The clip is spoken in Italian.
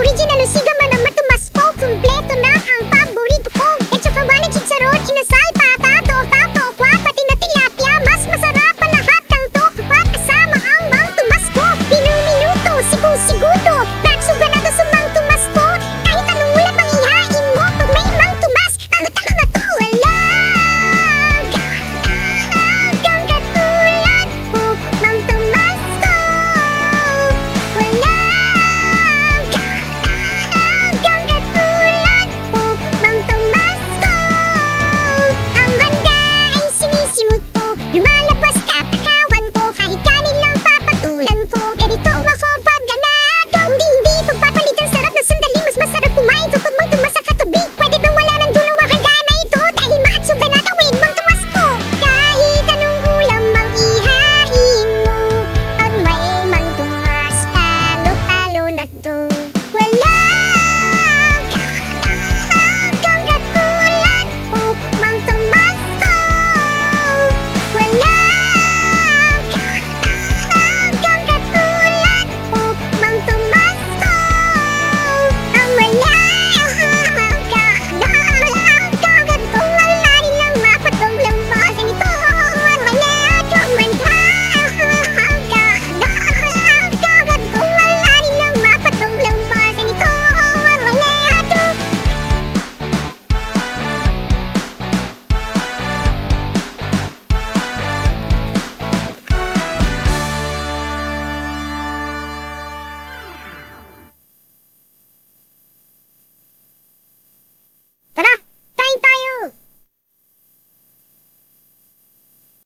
original sigam